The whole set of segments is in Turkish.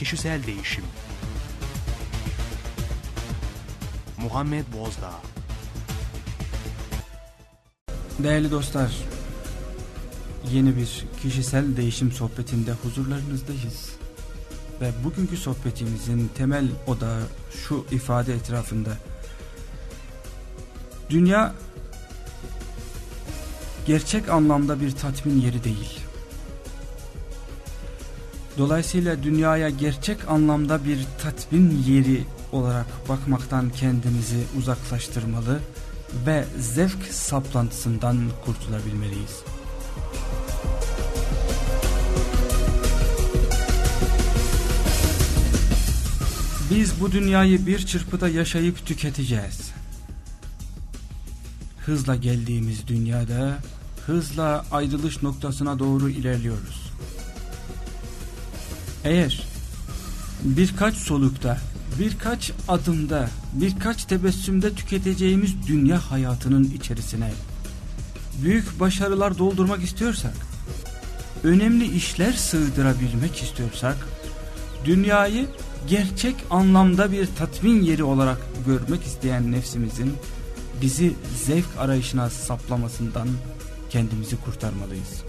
kişisel değişim. Muhammed Bozdağ Değerli dostlar, yeni bir kişisel değişim sohbetinde huzurlarınızdayız. Ve bugünkü sohbetimizin temel odağı şu ifade etrafında. Dünya gerçek anlamda bir tatmin yeri değil. Dolayısıyla dünyaya gerçek anlamda bir tatmin yeri olarak bakmaktan kendimizi uzaklaştırmalı ve zevk saplantısından kurtulabilmeliyiz. Biz bu dünyayı bir çırpıda yaşayıp tüketeceğiz. Hızla geldiğimiz dünyada hızla ayrılış noktasına doğru ilerliyoruz. Eğer birkaç solukta, birkaç adımda, birkaç tebessümde tüketeceğimiz dünya hayatının içerisine büyük başarılar doldurmak istiyorsak, önemli işler sığdırabilmek istiyorsak, dünyayı gerçek anlamda bir tatmin yeri olarak görmek isteyen nefsimizin bizi zevk arayışına saplamasından kendimizi kurtarmalıyız.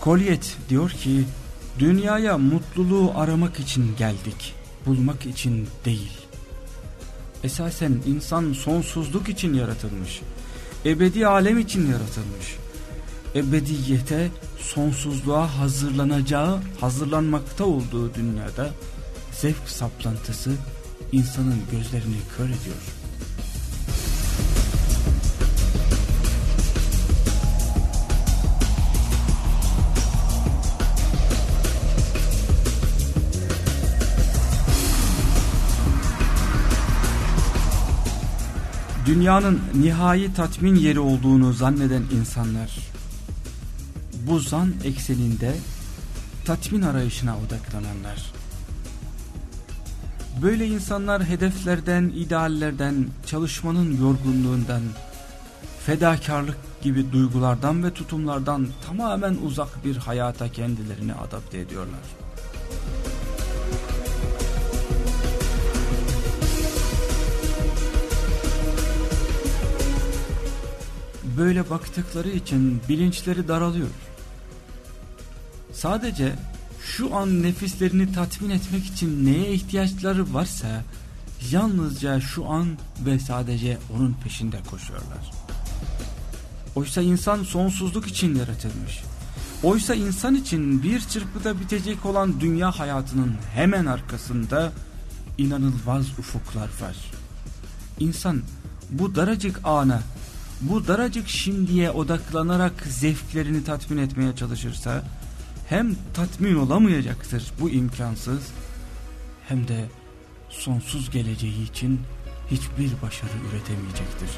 Kolyet diyor ki dünyaya mutluluğu aramak için geldik bulmak için değil. Esasen insan sonsuzluk için yaratılmış. Ebedi alem için yaratılmış. Ebediyete sonsuzluğa hazırlanacağı hazırlanmakta olduğu dünyada zevk saplantısı insanın gözlerini kör ediyor. Dünyanın nihai tatmin yeri olduğunu zanneden insanlar bu zan ekseninde tatmin arayışına odaklananlar Böyle insanlar hedeflerden, ideallerden, çalışmanın yorgunluğundan, fedakarlık gibi duygulardan ve tutumlardan tamamen uzak bir hayata kendilerini adapte ediyorlar. Böyle baktıkları için bilinçleri daralıyor. Sadece şu an nefislerini tatmin etmek için neye ihtiyaçları varsa yalnızca şu an ve sadece onun peşinde koşuyorlar. Oysa insan sonsuzluk için yaratılmış. Oysa insan için bir çırpıda bitecek olan dünya hayatının hemen arkasında inanılmaz ufuklar var. İnsan bu daracık ana, bu daracık şimdiye odaklanarak zevklerini tatmin etmeye çalışırsa hem tatmin olamayacaktır bu imkansız hem de sonsuz geleceği için hiçbir başarı üretemeyecektir.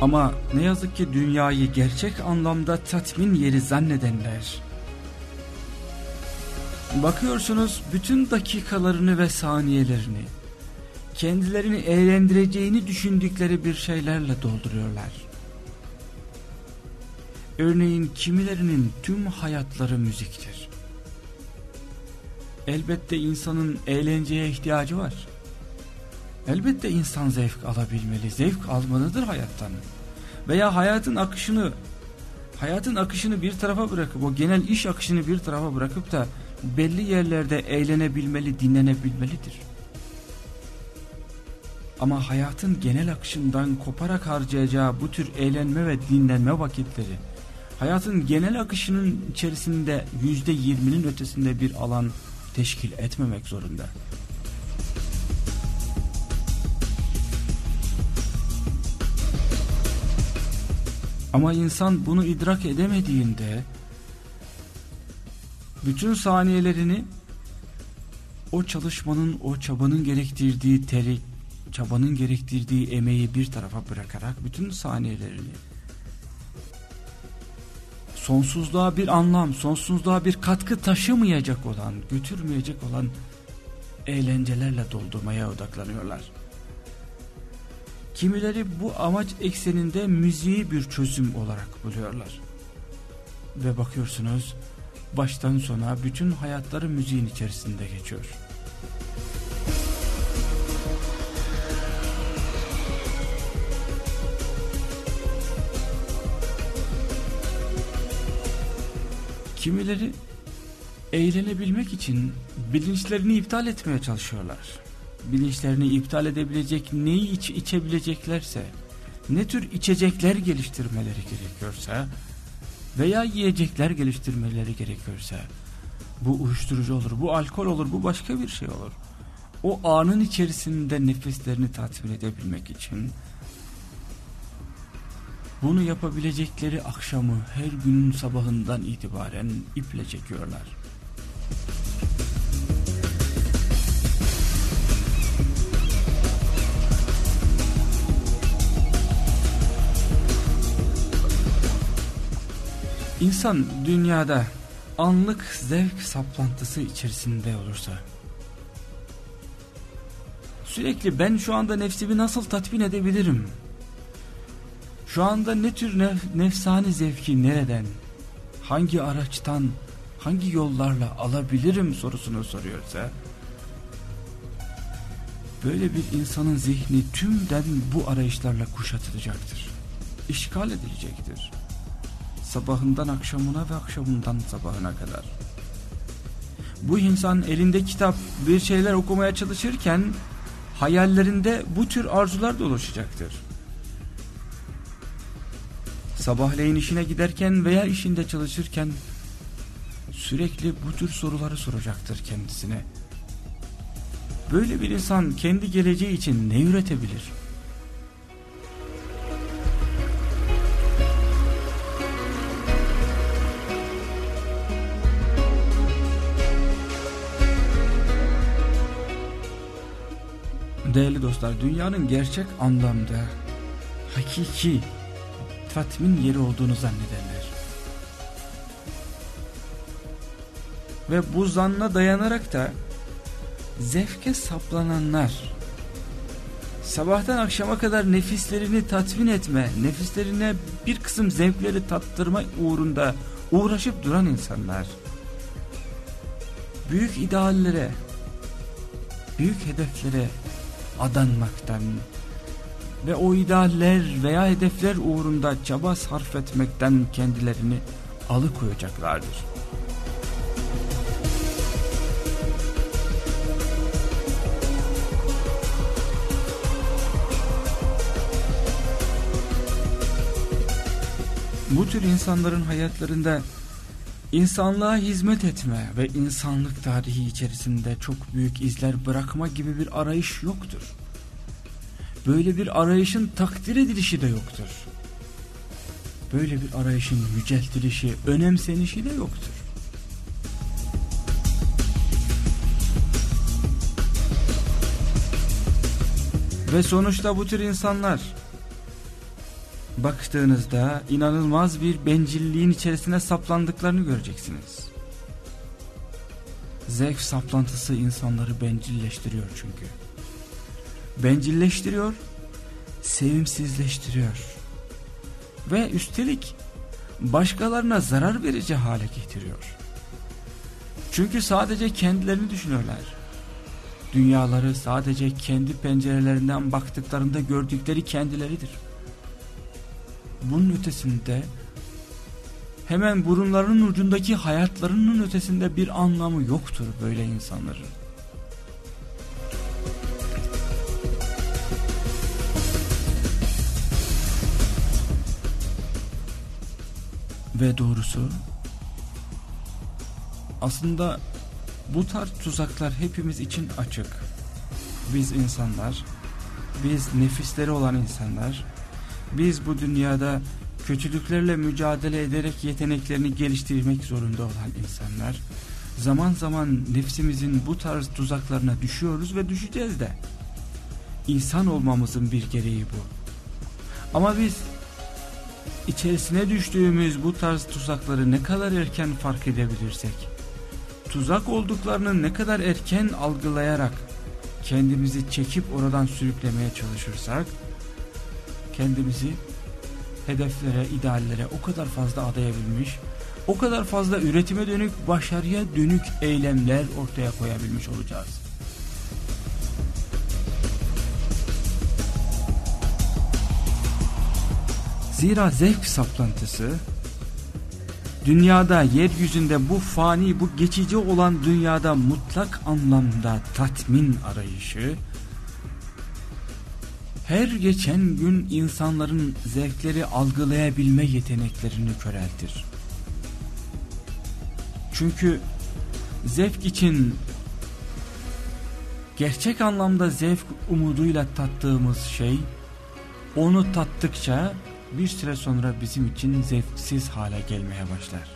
Ama ne yazık ki dünyayı gerçek anlamda tatmin yeri zannedenler bakıyorsunuz bütün dakikalarını ve saniyelerini kendilerini eğlendireceğini düşündükleri bir şeylerle dolduruyorlar. Örneğin kimilerinin tüm hayatları müziktir. Elbette insanın eğlenceye ihtiyacı var. Elbette insan zevk alabilmeli, zevk almalıdır hayattan. Veya hayatın akışını hayatın akışını bir tarafa bırakıp o genel iş akışını bir tarafa bırakıp da belli yerlerde eğlenebilmeli, dinlenebilmelidir. Ama hayatın genel akışından koparak harcayacağı bu tür eğlenme ve dinlenme vakitleri hayatın genel akışının içerisinde yüzde yirminin ötesinde bir alan teşkil etmemek zorunda. Ama insan bunu idrak edemediğinde bütün saniyelerini o çalışmanın, o çabanın gerektirdiği teri, çabanın gerektirdiği emeği bir tarafa bırakarak bütün saniyelerini sonsuzluğa bir anlam, sonsuzluğa bir katkı taşımayacak olan, götürmeyecek olan eğlencelerle doldurmaya odaklanıyorlar. Kimileri bu amaç ekseninde müziği bir çözüm olarak buluyorlar. Ve bakıyorsunuz baştan sona bütün hayatları müziğin içerisinde geçiyor. Kimileri eğlenebilmek için bilinçlerini iptal etmeye çalışıyorlar. Bilinçlerini iptal edebilecek neyi iç içebileceklerse, ne tür içecekler geliştirmeleri gerekiyorsa veya yiyecekler geliştirmeleri gerekiyorsa, bu uyuşturucu olur, bu alkol olur, bu başka bir şey olur. O anın içerisinde nefeslerini tatmin edebilmek için bunu yapabilecekleri akşamı her günün sabahından itibaren iple çekiyorlar. İnsan dünyada anlık zevk saplantısı içerisinde olursa sürekli ben şu anda nefsimi nasıl tatmin edebilirim? Şu anda ne tür nef nefsani zevki nereden, hangi araçtan, hangi yollarla alabilirim sorusunu soruyorsa böyle bir insanın zihni tümden bu arayışlarla kuşatılacaktır. İşgal edilecektir sabahından akşamına ve akşamından sabahına kadar. Bu insan elinde kitap bir şeyler okumaya çalışırken hayallerinde bu tür arzular dolaşacaktır. Sabahleyin işine giderken veya işinde çalışırken sürekli bu tür soruları soracaktır kendisine. Böyle bir insan kendi geleceği için ne üretebilir? Değerli dostlar dünyanın gerçek anlamda hakiki tatmin yeri olduğunu zannederler. Ve bu zanna dayanarak da zevke saplananlar sabahtan akşama kadar nefislerini tatmin etme, nefislerine bir kısım zevkleri tattırma uğrunda uğraşıp duran insanlar büyük ideallere, büyük hedeflere adanmaktan ve o idealler veya hedefler uğrunda çaba sarf etmekten kendilerini alıkoyacaklardır. Bu tür insanların hayatlarında insanlığa hizmet etme ve insanlık tarihi içerisinde çok büyük izler bırakma gibi bir arayış yoktur. Böyle bir arayışın takdir edilişi de yoktur. Böyle bir arayışın yüceltilişi, önemsenişi de yoktur. Ve sonuçta bu tür insanlar baktığınızda inanılmaz bir bencilliğin içerisine saplandıklarını göreceksiniz. Zevk saplantısı insanları bencilleştiriyor çünkü. Bencilleştiriyor, sevimsizleştiriyor. Ve üstelik başkalarına zarar verici hale getiriyor. Çünkü sadece kendilerini düşünüyorlar. Dünyaları sadece kendi pencerelerinden baktıklarında gördükleri kendileridir bunun ötesinde hemen burunlarının ucundaki hayatlarının ötesinde bir anlamı yoktur böyle insanların. Ve doğrusu aslında bu tarz tuzaklar hepimiz için açık. Biz insanlar, biz nefisleri olan insanlar biz bu dünyada kötülüklerle mücadele ederek yeteneklerini geliştirmek zorunda olan insanlar zaman zaman nefsimizin bu tarz tuzaklarına düşüyoruz ve düşeceğiz de. İnsan olmamızın bir gereği bu. Ama biz içerisine düştüğümüz bu tarz tuzakları ne kadar erken fark edebilirsek, tuzak olduklarını ne kadar erken algılayarak kendimizi çekip oradan sürüklemeye çalışırsak kendimizi hedeflere, ideallere o kadar fazla adayabilmiş, o kadar fazla üretime dönük, başarıya dönük eylemler ortaya koyabilmiş olacağız. Zira zevk saplantısı dünyada yeryüzünde bu fani bu geçici olan dünyada mutlak anlamda tatmin arayışı her geçen gün insanların zevkleri algılayabilme yeteneklerini köreltir. Çünkü zevk için gerçek anlamda zevk umuduyla tattığımız şey onu tattıkça bir süre sonra bizim için zevksiz hale gelmeye başlar.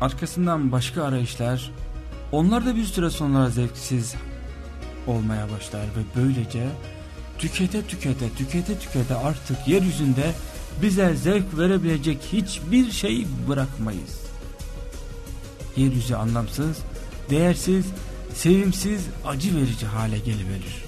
Arkasından başka arayışlar, onlar da bir süre sonra zevksiz olmaya başlar ve böylece tükete tükete tükete tükete artık yeryüzünde bize zevk verebilecek hiçbir şey bırakmayız. Yeryüzü anlamsız, değersiz, sevimsiz, acı verici hale geliverir.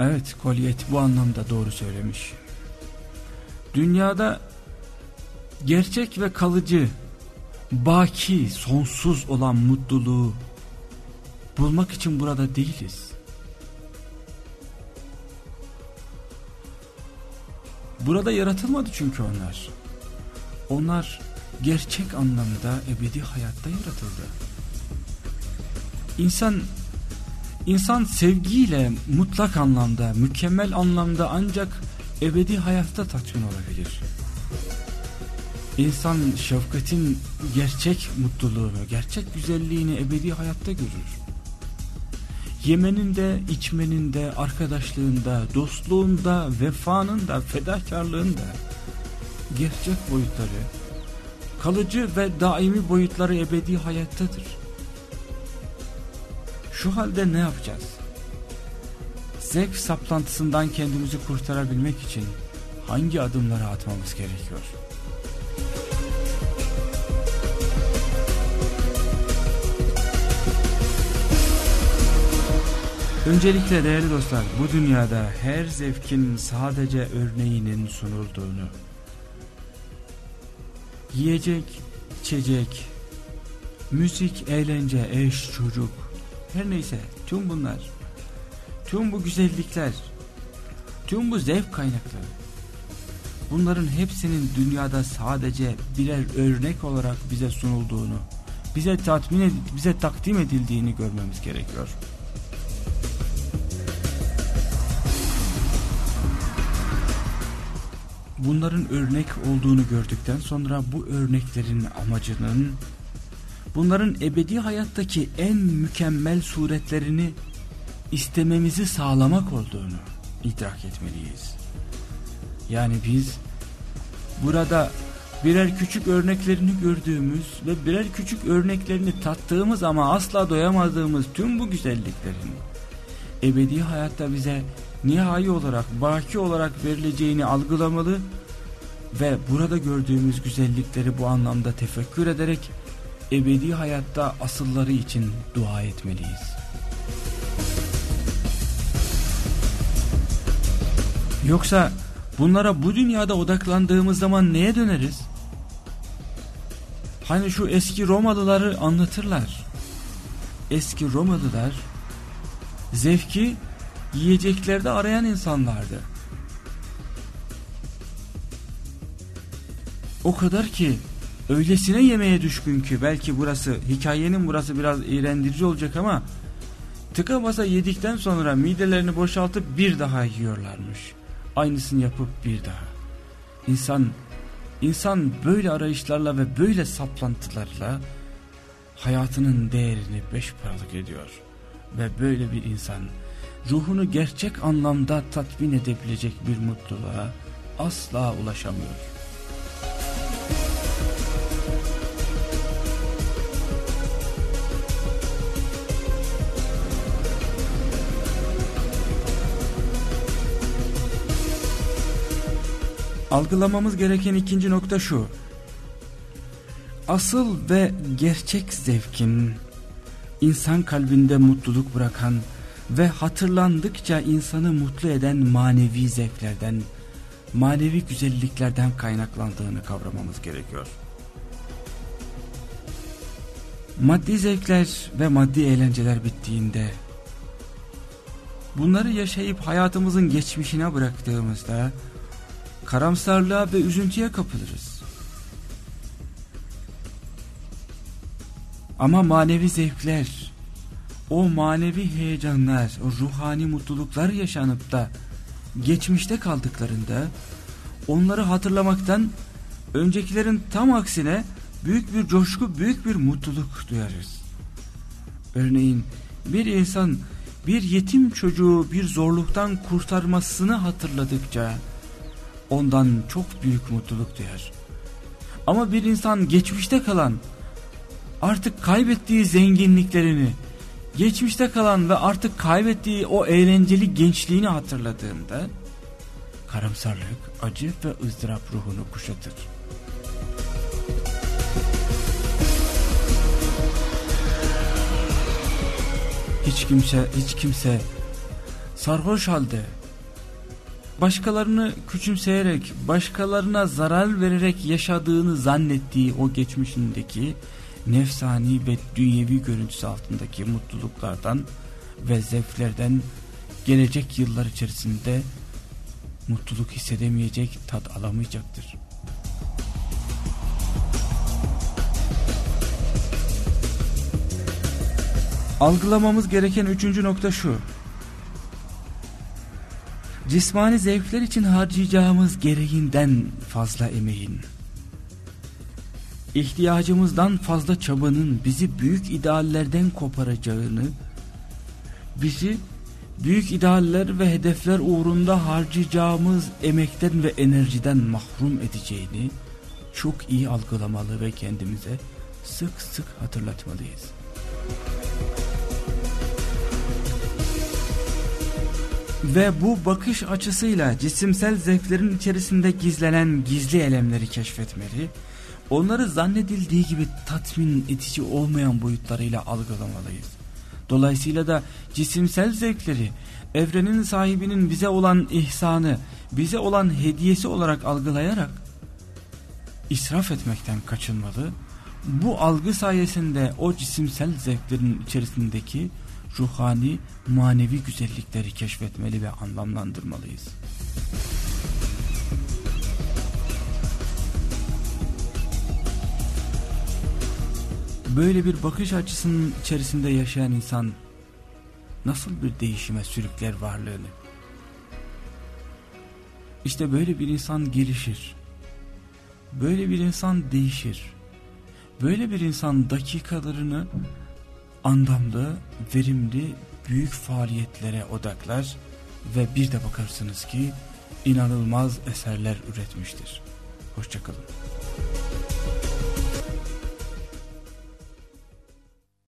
Evet Koliyet bu anlamda doğru söylemiş. Dünyada gerçek ve kalıcı, baki, sonsuz olan mutluluğu bulmak için burada değiliz. Burada yaratılmadı çünkü onlar. Onlar gerçek anlamda ebedi hayatta yaratıldı. İnsan İnsan sevgiyle mutlak anlamda, mükemmel anlamda ancak ebedi hayatta tatmin olabilir. İnsan şefkatin gerçek mutluluğunu, gerçek güzelliğini ebedi hayatta görür. Yemenin de, içmenin de, arkadaşlığında, dostluğunda, vefanın da, fedakarlığın da gerçek boyutları, kalıcı ve daimi boyutları ebedi hayattadır. Şu halde ne yapacağız? Zevk saplantısından kendimizi kurtarabilmek için hangi adımları atmamız gerekiyor? Öncelikle değerli dostlar bu dünyada her zevkin sadece örneğinin sunulduğunu, yiyecek, içecek, müzik, eğlence, eş, çocuk, her neyse tüm bunlar, tüm bu güzellikler, tüm bu zevk kaynakları, bunların hepsinin dünyada sadece birer örnek olarak bize sunulduğunu, bize tatmin bize takdim edildiğini görmemiz gerekiyor. Bunların örnek olduğunu gördükten sonra bu örneklerin amacının bunların ebedi hayattaki en mükemmel suretlerini istememizi sağlamak olduğunu idrak etmeliyiz. Yani biz burada birer küçük örneklerini gördüğümüz ve birer küçük örneklerini tattığımız ama asla doyamadığımız tüm bu güzelliklerin ebedi hayatta bize nihai olarak, baki olarak verileceğini algılamalı ve burada gördüğümüz güzellikleri bu anlamda tefekkür ederek ebedi hayatta asılları için dua etmeliyiz. Yoksa bunlara bu dünyada odaklandığımız zaman neye döneriz? Hani şu eski Romalıları anlatırlar. Eski Romalılar zevki yiyeceklerde arayan insanlardı. O kadar ki öylesine yemeğe düşkün ki belki burası hikayenin burası biraz iğrendirici olacak ama tıka basa yedikten sonra midelerini boşaltıp bir daha yiyorlarmış. Aynısını yapıp bir daha. İnsan insan böyle arayışlarla ve böyle saplantılarla hayatının değerini beş paralık ediyor. Ve böyle bir insan ruhunu gerçek anlamda tatmin edebilecek bir mutluluğa asla ulaşamıyor. Algılamamız gereken ikinci nokta şu. Asıl ve gerçek zevkin insan kalbinde mutluluk bırakan ve hatırlandıkça insanı mutlu eden manevi zevklerden, manevi güzelliklerden kaynaklandığını kavramamız gerekiyor. Maddi zevkler ve maddi eğlenceler bittiğinde bunları yaşayıp hayatımızın geçmişine bıraktığımızda karamsarlığa ve üzüntüye kapılırız. Ama manevi zevkler, o manevi heyecanlar, o ruhani mutluluklar yaşanıp da geçmişte kaldıklarında onları hatırlamaktan öncekilerin tam aksine büyük bir coşku, büyük bir mutluluk duyarız. Örneğin bir insan bir yetim çocuğu bir zorluktan kurtarmasını hatırladıkça ondan çok büyük mutluluk duyar. Ama bir insan geçmişte kalan artık kaybettiği zenginliklerini geçmişte kalan ve artık kaybettiği o eğlenceli gençliğini hatırladığında karamsarlık, acı ve ızdırap ruhunu kuşatır. Hiç kimse, hiç kimse sarhoş halde başkalarını küçümseyerek, başkalarına zarar vererek yaşadığını zannettiği o geçmişindeki nefsani ve dünyevi görüntüsü altındaki mutluluklardan ve zevklerden gelecek yıllar içerisinde mutluluk hissedemeyecek, tat alamayacaktır. Algılamamız gereken üçüncü nokta şu. Cismani zevkler için harcayacağımız gereğinden fazla emeğin, ihtiyacımızdan fazla çabanın bizi büyük ideallerden koparacağını, bizi büyük idealler ve hedefler uğrunda harcayacağımız emekten ve enerjiden mahrum edeceğini çok iyi algılamalı ve kendimize sık sık hatırlatmalıyız. Ve bu bakış açısıyla cisimsel zevklerin içerisinde gizlenen gizli elemleri keşfetmeli, onları zannedildiği gibi tatmin edici olmayan boyutlarıyla algılamalıyız. Dolayısıyla da cisimsel zevkleri evrenin sahibinin bize olan ihsanı, bize olan hediyesi olarak algılayarak israf etmekten kaçınmalı. Bu algı sayesinde o cisimsel zevklerin içerisindeki ruhani, manevi güzellikleri keşfetmeli ve anlamlandırmalıyız. Böyle bir bakış açısının içerisinde yaşayan insan nasıl bir değişime sürükler varlığını? İşte böyle bir insan gelişir. Böyle bir insan değişir. Böyle bir insan dakikalarını anlamlı, verimli, büyük faaliyetlere odaklar ve bir de bakarsınız ki inanılmaz eserler üretmiştir. Hoşçakalın.